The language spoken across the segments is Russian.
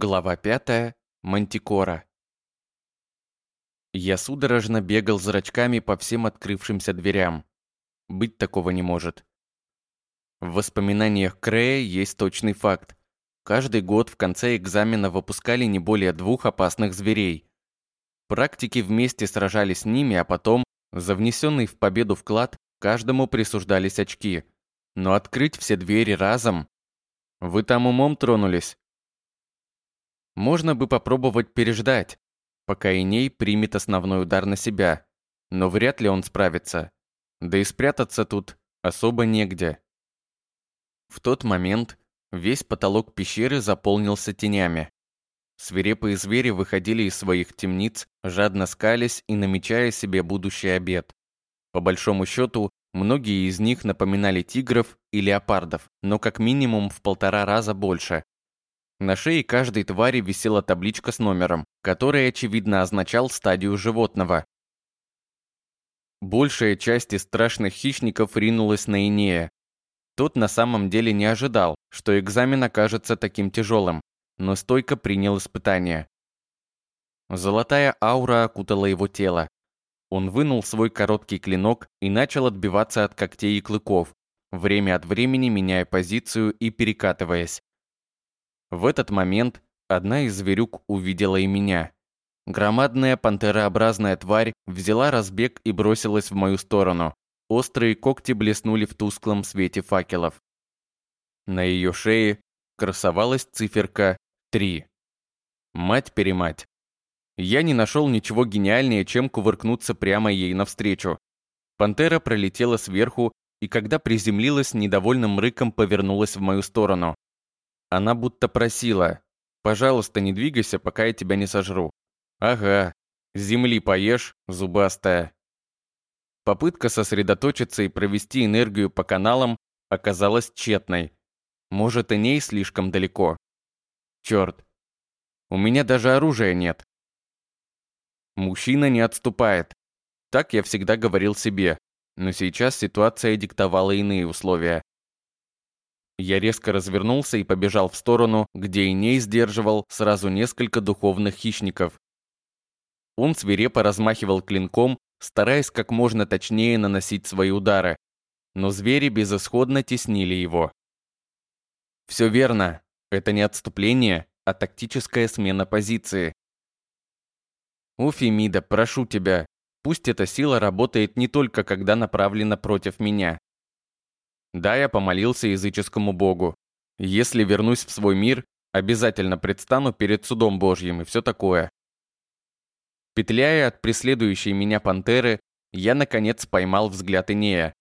Глава пятая. Мантикора. Я судорожно бегал зрачками по всем открывшимся дверям. Быть такого не может. В воспоминаниях Крея есть точный факт. Каждый год в конце экзамена выпускали не более двух опасных зверей. Практики вместе сражались с ними, а потом, за внесенный в победу вклад, каждому присуждались очки. Но открыть все двери разом... Вы там умом тронулись? Можно бы попробовать переждать, пока Иней примет основной удар на себя, но вряд ли он справится. Да и спрятаться тут особо негде. В тот момент весь потолок пещеры заполнился тенями. Свирепые звери выходили из своих темниц, жадно скались и намечая себе будущий обед. По большому счету, многие из них напоминали тигров и леопардов, но как минимум в полтора раза больше, на шее каждой твари висела табличка с номером, который, очевидно, означал стадию животного. Большая часть из страшных хищников ринулась на Инея. Тот на самом деле не ожидал, что экзамен окажется таким тяжелым, но стойко принял испытание. Золотая аура окутала его тело. Он вынул свой короткий клинок и начал отбиваться от когтей и клыков, время от времени меняя позицию и перекатываясь. В этот момент одна из зверюк увидела и меня. Громадная пантерообразная тварь взяла разбег и бросилась в мою сторону. Острые когти блеснули в тусклом свете факелов. На ее шее красовалась циферка 3. Мать-перемать. Я не нашел ничего гениальнее, чем кувыркнуться прямо ей навстречу. Пантера пролетела сверху и, когда приземлилась, недовольным рыком повернулась в мою сторону. Она будто просила, «Пожалуйста, не двигайся, пока я тебя не сожру». «Ага, земли поешь, зубастая». Попытка сосредоточиться и провести энергию по каналам оказалась тщетной. Может, и ней слишком далеко. Черт, у меня даже оружия нет. Мужчина не отступает. Так я всегда говорил себе, но сейчас ситуация диктовала иные условия. Я резко развернулся и побежал в сторону, где Иней сдерживал сразу несколько духовных хищников. Он свирепо размахивал клинком, стараясь как можно точнее наносить свои удары, но звери безысходно теснили его. Все верно, это не отступление, а тактическая смена позиции. Уфимида, прошу тебя, пусть эта сила работает не только когда направлена против меня. Да, я помолился языческому богу. Если вернусь в свой мир, обязательно предстану перед судом Божьим и все такое. Петляя от преследующей меня пантеры, я, наконец, поймал взгляд Инея.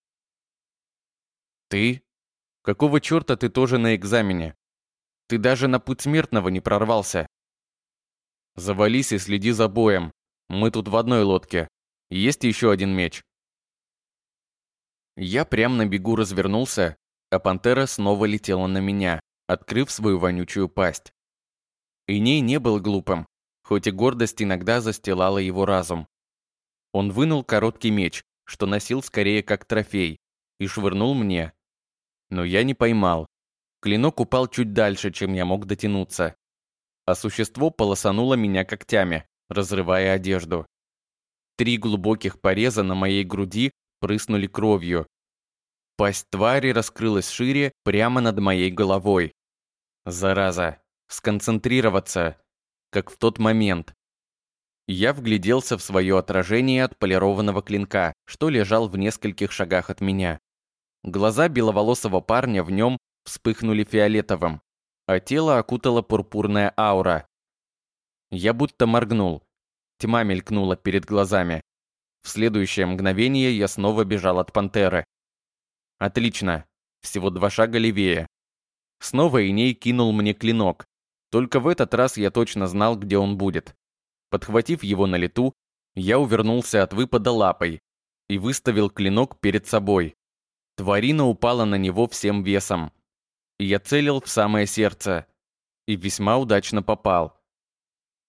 «Ты? Какого черта ты тоже на экзамене? Ты даже на путь смертного не прорвался. Завались и следи за боем. Мы тут в одной лодке. Есть еще один меч. Я прям на бегу развернулся, а пантера снова летела на меня, открыв свою вонючую пасть. Иней не был глупым, хоть и гордость иногда застилала его разум. Он вынул короткий меч, что носил скорее как трофей, и швырнул мне. Но я не поймал. Клинок упал чуть дальше, чем я мог дотянуться. А существо полосануло меня когтями, разрывая одежду. Три глубоких пореза на моей груди прыснули кровью. Пасть твари раскрылась шире прямо над моей головой. Зараза. Сконцентрироваться. Как в тот момент. Я вгляделся в свое отражение от полированного клинка, что лежал в нескольких шагах от меня. Глаза беловолосого парня в нем вспыхнули фиолетовым, а тело окутала пурпурная аура. Я будто моргнул. Тьма мелькнула перед глазами. В следующее мгновение я снова бежал от пантеры. Отлично. Всего два шага левее. Снова Иней кинул мне клинок. Только в этот раз я точно знал, где он будет. Подхватив его на лету, я увернулся от выпада лапой и выставил клинок перед собой. Тварина упала на него всем весом. Я целил в самое сердце. И весьма удачно попал.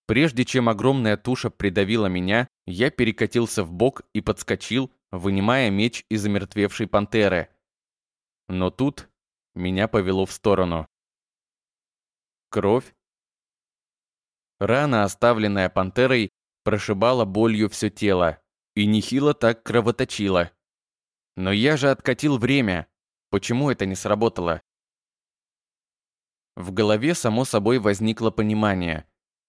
Прежде чем огромная туша придавила меня, я перекатился в бок и подскочил, вынимая меч из замертвевшей пантеры. Но тут меня повело в сторону. Кровь? Рана, оставленная пантерой, прошибала болью все тело и нехило так кровоточила. Но я же откатил время. Почему это не сработало? В голове само собой возникло понимание.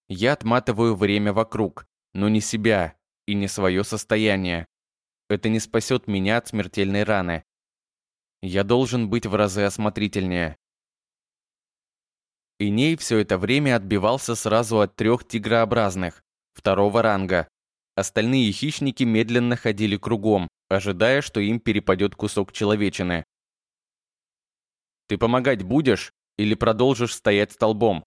Я отматываю время вокруг, но не себя и не свое состояние. Это не спасет меня от смертельной раны. Я должен быть в разы осмотрительнее. Иней все это время отбивался сразу от трех тигрообразных, второго ранга. Остальные хищники медленно ходили кругом, ожидая, что им перепадет кусок человечины. «Ты помогать будешь?» или продолжишь стоять столбом.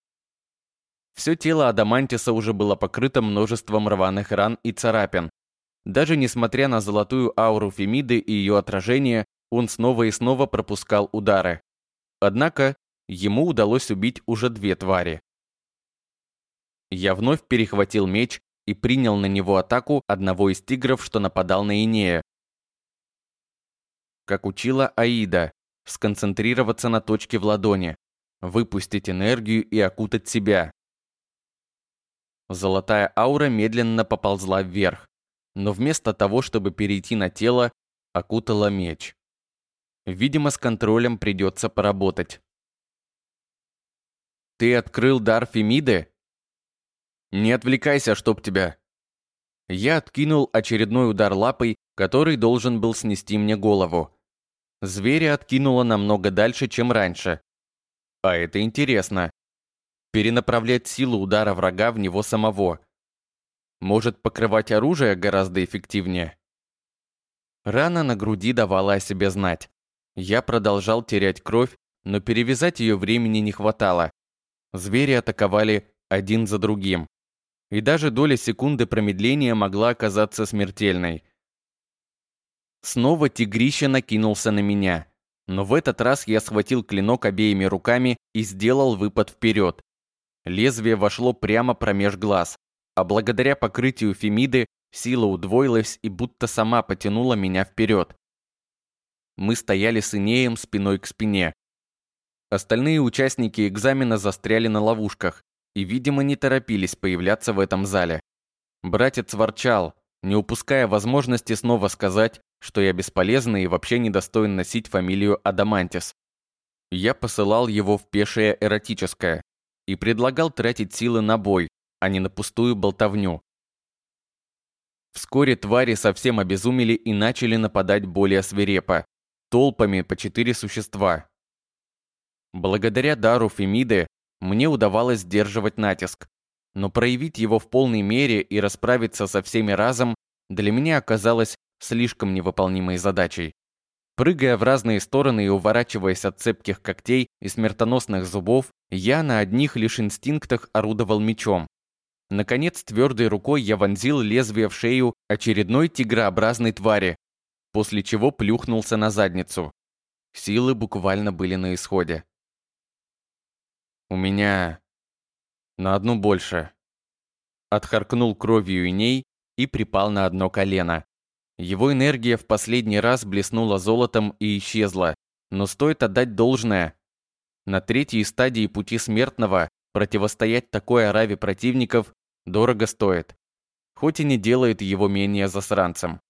Все тело Адамантиса уже было покрыто множеством рваных ран и царапин. Даже несмотря на золотую ауру Фемиды и ее отражение, он снова и снова пропускал удары. Однако, ему удалось убить уже две твари. Я вновь перехватил меч и принял на него атаку одного из тигров, что нападал на Инея. Как учила Аида, сконцентрироваться на точке в ладони выпустить энергию и окутать себя. Золотая аура медленно поползла вверх, но вместо того, чтобы перейти на тело, окутала меч. Видимо, с контролем придется поработать. «Ты открыл дар Фемиды?» «Не отвлекайся, чтоб тебя!» Я откинул очередной удар лапой, который должен был снести мне голову. Зверя откинуло намного дальше, чем раньше, а это интересно. Перенаправлять силу удара врага в него самого. Может, покрывать оружие гораздо эффективнее? Рана на груди давала о себе знать. Я продолжал терять кровь, но перевязать ее времени не хватало. Звери атаковали один за другим. И даже доля секунды промедления могла оказаться смертельной. Снова тигрище накинулся на меня. Но в этот раз я схватил клинок обеими руками и сделал выпад вперед. Лезвие вошло прямо промеж глаз, а благодаря покрытию Фемиды сила удвоилась и будто сама потянула меня вперед. Мы стояли с Инеем спиной к спине. Остальные участники экзамена застряли на ловушках и, видимо, не торопились появляться в этом зале. Братец ворчал, не упуская возможности снова сказать, что я бесполезный и вообще недостоин носить фамилию Адамантис. Я посылал его в пешее эротическое и предлагал тратить силы на бой, а не на пустую болтовню. Вскоре твари совсем обезумели и начали нападать более свирепо, толпами по четыре существа. Благодаря дару Фемиды мне удавалось сдерживать натиск, но проявить его в полной мере и расправиться со всеми разом для меня оказалось слишком невыполнимой задачей. Прыгая в разные стороны и уворачиваясь от цепких когтей и смертоносных зубов, я на одних лишь инстинктах орудовал мечом. Наконец, твердой рукой я вонзил лезвие в шею очередной тигрообразной твари, после чего плюхнулся на задницу. Силы буквально были на исходе. «У меня на одну больше». Отхаркнул кровью и ней и припал на одно колено. Его энергия в последний раз блеснула золотом и исчезла, но стоит отдать должное. На третьей стадии пути смертного противостоять такой ораве противников дорого стоит, хоть и не делает его менее засранцем.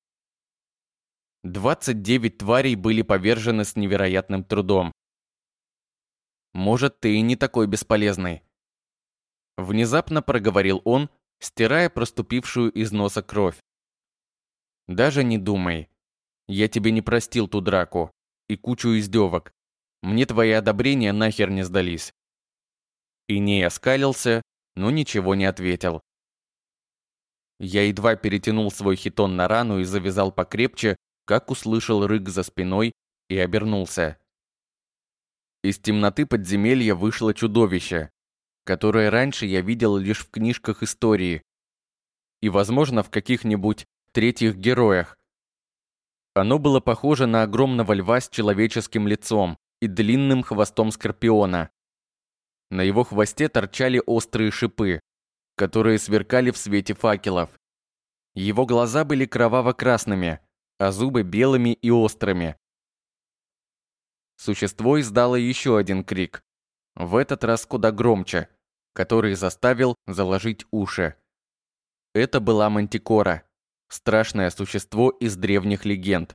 29 тварей были повержены с невероятным трудом. «Может, ты и не такой бесполезный», — внезапно проговорил он, стирая проступившую из носа кровь. Даже не думай. Я тебе не простил ту драку и кучу издевок. Мне твои одобрения нахер не сдались. И не оскалился, но ничего не ответил. Я едва перетянул свой хитон на рану и завязал покрепче, как услышал рык за спиной и обернулся. Из темноты подземелья вышло чудовище, которое раньше я видел лишь в книжках истории и, возможно, в каких-нибудь третьих героях. Оно было похоже на огромного льва с человеческим лицом и длинным хвостом скорпиона. На его хвосте торчали острые шипы, которые сверкали в свете факелов. Его глаза были кроваво-красными, а зубы белыми и острыми. Существо издало еще один крик, в этот раз куда громче, который заставил заложить уши. Это была Мантикора, страшное существо из древних легенд.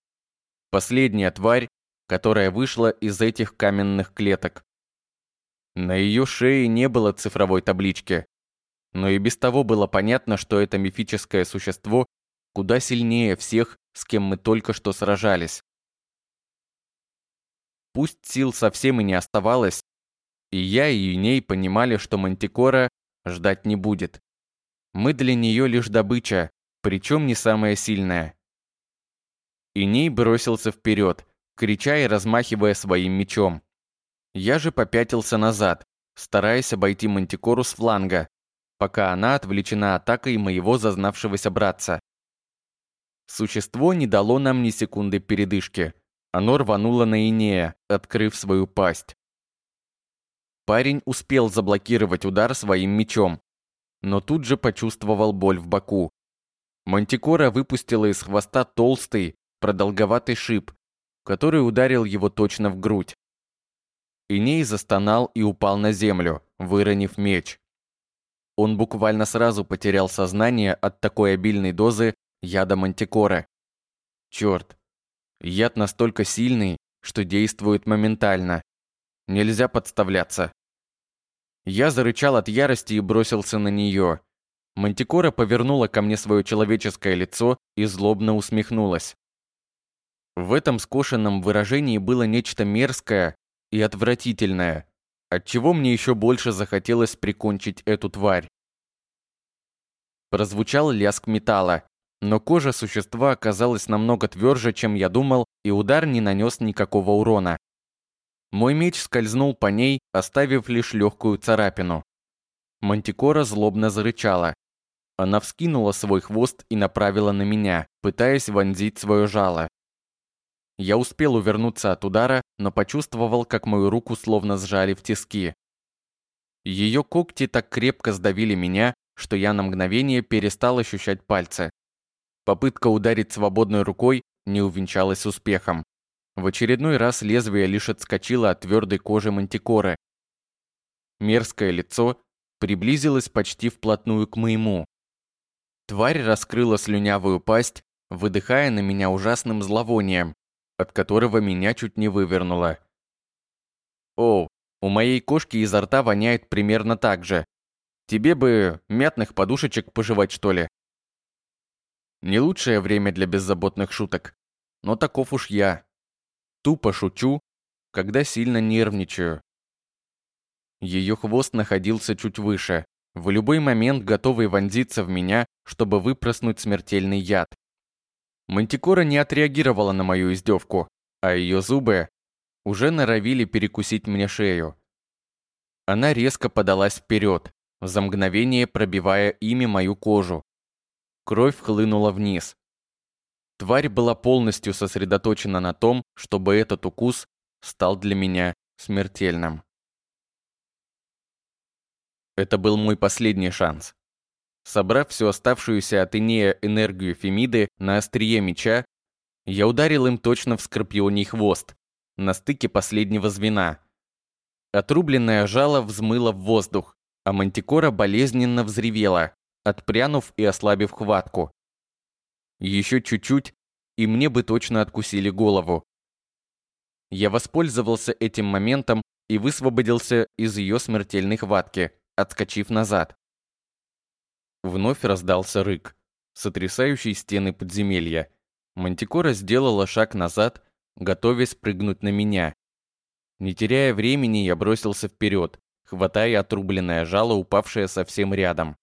Последняя тварь, которая вышла из этих каменных клеток. На ее шее не было цифровой таблички, но и без того было понятно, что это мифическое существо куда сильнее всех, с кем мы только что сражались. Пусть сил совсем и не оставалось, и я, и Юней понимали, что Мантикора ждать не будет. Мы для нее лишь добыча, причем не самая сильная. Иней бросился вперед, крича и размахивая своим мечом. Я же попятился назад, стараясь обойти Мантикору с фланга, пока она отвлечена атакой моего зазнавшегося братца. Существо не дало нам ни секунды передышки. Оно рвануло на Инея, открыв свою пасть. Парень успел заблокировать удар своим мечом, но тут же почувствовал боль в боку. Мантикора выпустила из хвоста толстый, продолговатый шип, который ударил его точно в грудь. Иней застонал и упал на землю, выронив меч. Он буквально сразу потерял сознание от такой обильной дозы яда мантикоры. Черт, яд настолько сильный, что действует моментально. Нельзя подставляться. Я зарычал от ярости и бросился на нее. Мантикора повернула ко мне свое человеческое лицо и злобно усмехнулась. В этом скошенном выражении было нечто мерзкое и отвратительное, отчего мне еще больше захотелось прикончить эту тварь. Прозвучал лязг металла, но кожа существа оказалась намного тверже, чем я думал, и удар не нанес никакого урона. Мой меч скользнул по ней, оставив лишь легкую царапину. Мантикора злобно зарычала. Она вскинула свой хвост и направила на меня, пытаясь вонзить свое жало. Я успел увернуться от удара, но почувствовал, как мою руку словно сжали в тиски. Ее когти так крепко сдавили меня, что я на мгновение перестал ощущать пальцы. Попытка ударить свободной рукой не увенчалась успехом. В очередной раз лезвие лишь отскочило от твердой кожи мантикоры. Мерзкое лицо приблизилось почти вплотную к моему. Тварь раскрыла слюнявую пасть, выдыхая на меня ужасным зловонием, от которого меня чуть не вывернуло. «О, у моей кошки изо рта воняет примерно так же. Тебе бы мятных подушечек пожевать, что ли?» Не лучшее время для беззаботных шуток, но таков уж я. Тупо шучу, когда сильно нервничаю. Ее хвост находился чуть выше, в любой момент готовый вонзиться в меня, чтобы выпроснуть смертельный яд. Мантикора не отреагировала на мою издевку, а ее зубы уже норовили перекусить мне шею. Она резко подалась вперед, за мгновение пробивая ими мою кожу. Кровь хлынула вниз. Тварь была полностью сосредоточена на том, чтобы этот укус стал для меня смертельным. Это был мой последний шанс. Собрав всю оставшуюся от Инея энергию Фемиды на острие меча, я ударил им точно в скорпионий хвост, на стыке последнего звена. Отрубленное жало взмыло в воздух, а мантикора болезненно взревела, отпрянув и ослабив хватку. Еще чуть-чуть, и мне бы точно откусили голову. Я воспользовался этим моментом и высвободился из ее смертельной хватки, отскочив назад. Вновь раздался рык, сотрясающий стены подземелья. Мантикора сделала шаг назад, готовясь прыгнуть на меня. Не теряя времени, я бросился вперед, хватая отрубленное жало, упавшее совсем рядом.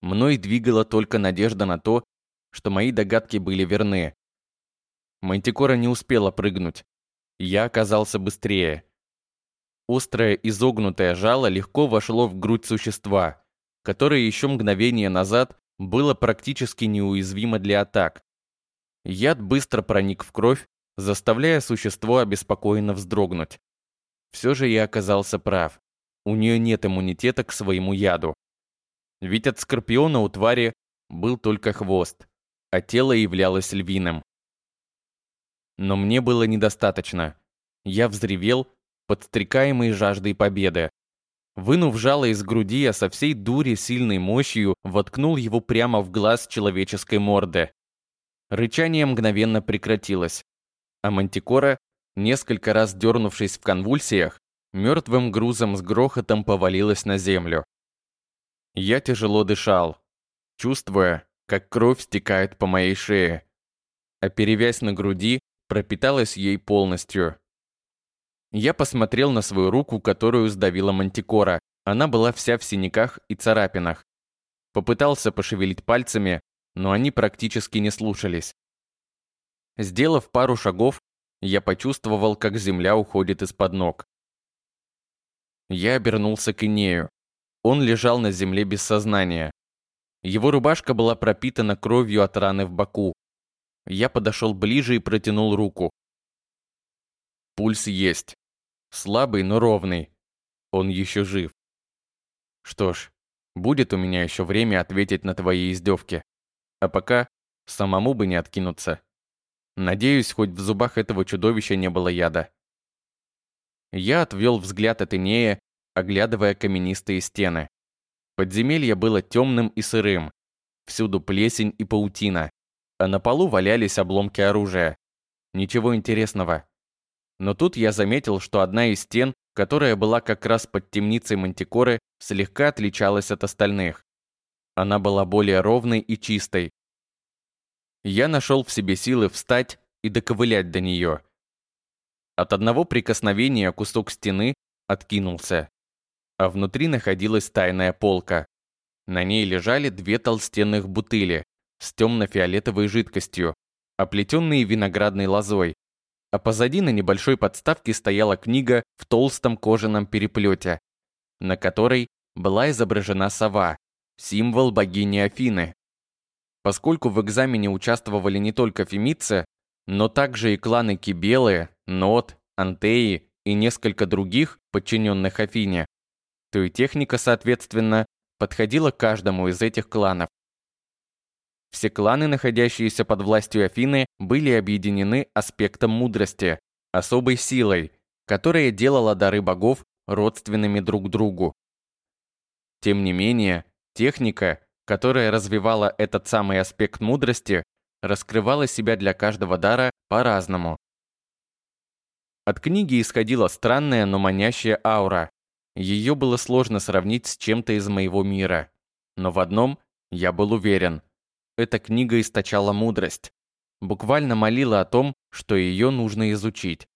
Мной двигала только надежда на то, что мои догадки были верны. Мантикора не успела прыгнуть. Я оказался быстрее. Острое изогнутое жало легко вошло в грудь существа, которое еще мгновение назад было практически неуязвимо для атак. Яд быстро проник в кровь, заставляя существо обеспокоенно вздрогнуть. Все же я оказался прав. У нее нет иммунитета к своему яду. Ведь от скорпиона у твари был только хвост, а тело являлось львиным. Но мне было недостаточно. Я взревел, подстрекаемый жаждой победы. Вынув жало из груди, я со всей дури сильной мощью воткнул его прямо в глаз человеческой морды. Рычание мгновенно прекратилось, а Мантикора, несколько раз дернувшись в конвульсиях, мертвым грузом с грохотом повалилась на землю. Я тяжело дышал, чувствуя, как кровь стекает по моей шее, а перевязь на груди пропиталась ей полностью. Я посмотрел на свою руку, которую сдавила мантикора. Она была вся в синяках и царапинах. Попытался пошевелить пальцами, но они практически не слушались. Сделав пару шагов, я почувствовал, как земля уходит из-под ног. Я обернулся к Инею. Он лежал на земле без сознания. Его рубашка была пропитана кровью от раны в боку. Я подошел ближе и протянул руку. Пульс есть. Слабый, но ровный. Он еще жив. Что ж, будет у меня еще время ответить на твои издевки. А пока самому бы не откинуться. Надеюсь, хоть в зубах этого чудовища не было яда. Я отвел взгляд от Инея, оглядывая каменистые стены. Подземелье было темным и сырым. Всюду плесень и паутина. А на полу валялись обломки оружия. Ничего интересного. Но тут я заметил, что одна из стен, которая была как раз под темницей Мантикоры, слегка отличалась от остальных. Она была более ровной и чистой. Я нашел в себе силы встать и доковылять до нее. От одного прикосновения кусок стены откинулся, а внутри находилась тайная полка. На ней лежали две толстенных бутыли с темно-фиолетовой жидкостью, оплетенные виноградной лозой, а позади на небольшой подставке стояла книга в толстом кожаном переплете, на которой была изображена сова, символ богини Афины. Поскольку в экзамене участвовали не только фемицы, но также и кланы Кибелы, Нот, Антеи и несколько других, подчиненных Афине, то и техника, соответственно, подходила каждому из этих кланов. Все кланы, находящиеся под властью Афины, были объединены аспектом мудрости, особой силой, которая делала дары богов родственными друг другу. Тем не менее, техника, которая развивала этот самый аспект мудрости, раскрывала себя для каждого дара по-разному. От книги исходила странная, но манящая аура. Ее было сложно сравнить с чем-то из моего мира. Но в одном я был уверен – эта книга источала мудрость, буквально молила о том, что ее нужно изучить.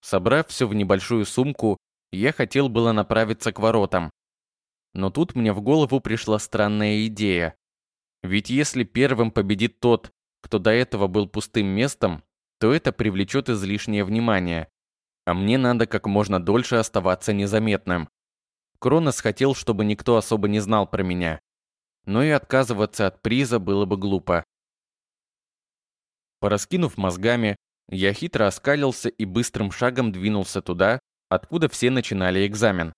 Собрав все в небольшую сумку, я хотел было направиться к воротам. Но тут мне в голову пришла странная идея. Ведь если первым победит тот, кто до этого был пустым местом, то это привлечет излишнее внимание. А мне надо как можно дольше оставаться незаметным. Кронос хотел, чтобы никто особо не знал про меня но и отказываться от приза было бы глупо. Пораскинув мозгами, я хитро оскалился и быстрым шагом двинулся туда, откуда все начинали экзамен.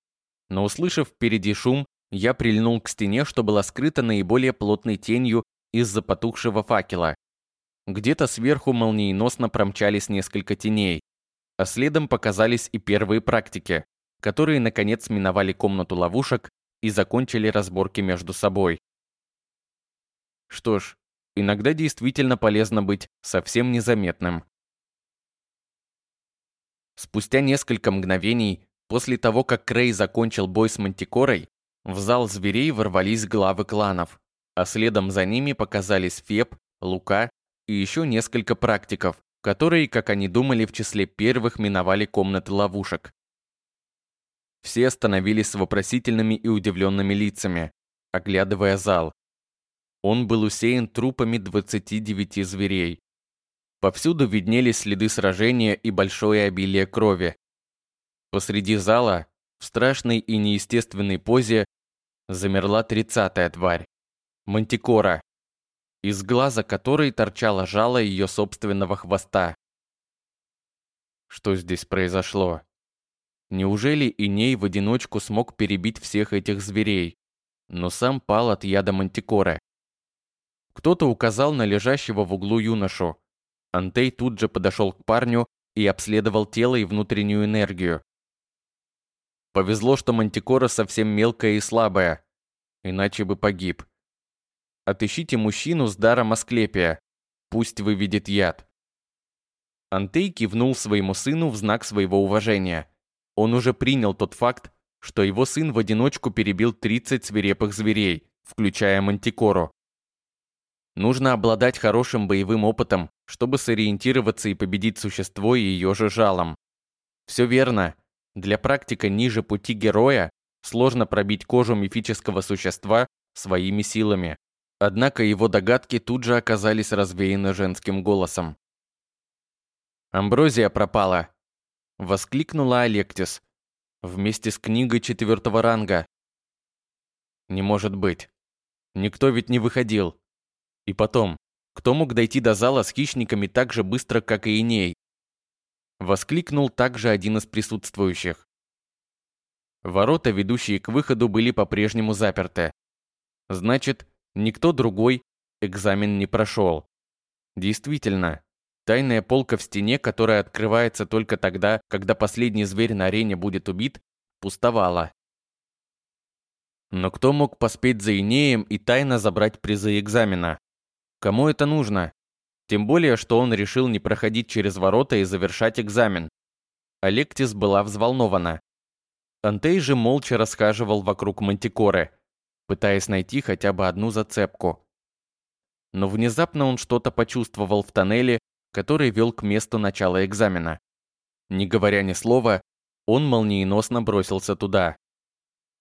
Но услышав впереди шум, я прильнул к стене, что была скрыта наиболее плотной тенью из-за потухшего факела. Где-то сверху молниеносно промчались несколько теней, а следом показались и первые практики, которые наконец миновали комнату ловушек и закончили разборки между собой. Что ж, иногда действительно полезно быть совсем незаметным. Спустя несколько мгновений после того, как Крей закончил бой с Мантикорой, в зал зверей ворвались главы кланов, а следом за ними показались Феб, Лука и еще несколько практиков, которые, как они думали, в числе первых миновали комнаты ловушек. Все остановились с вопросительными и удивленными лицами, оглядывая зал. Он был усеян трупами 29 зверей. Повсюду виднелись следы сражения и большое обилие крови. Посреди зала, в страшной и неестественной позе, замерла тридцатая тварь. Мантикора, из глаза которой торчало жало ее собственного хвоста. Что здесь произошло? Неужели Иней в одиночку смог перебить всех этих зверей, но сам пал от яда Мантикоры? Кто-то указал на лежащего в углу юношу. Антей тут же подошел к парню и обследовал тело и внутреннюю энергию. Повезло, что Мантикора совсем мелкая и слабая, иначе бы погиб. Отыщите мужчину с даром Асклепия, пусть выведет яд. Антей кивнул своему сыну в знак своего уважения. Он уже принял тот факт, что его сын в одиночку перебил 30 свирепых зверей, включая Мантикору. Нужно обладать хорошим боевым опытом, чтобы сориентироваться и победить существо и ее же жалом. Все верно. Для практика ниже пути героя сложно пробить кожу мифического существа своими силами. Однако его догадки тут же оказались развеяны женским голосом. «Амброзия пропала!» — воскликнула Алектис. «Вместе с книгой четвертого ранга». «Не может быть. Никто ведь не выходил. И потом, кто мог дойти до зала с хищниками так же быстро, как и Иней? Воскликнул также один из присутствующих. Ворота, ведущие к выходу, были по-прежнему заперты. Значит, никто другой экзамен не прошел. Действительно, тайная полка в стене, которая открывается только тогда, когда последний зверь на арене будет убит, пустовала. Но кто мог поспеть за Инеем и тайно забрать призы экзамена? Кому это нужно? Тем более, что он решил не проходить через ворота и завершать экзамен. Алектис была взволнована. Антей же молча расхаживал вокруг Мантикоры, пытаясь найти хотя бы одну зацепку. Но внезапно он что-то почувствовал в тоннеле, который вел к месту начала экзамена. Не говоря ни слова, он молниеносно бросился туда.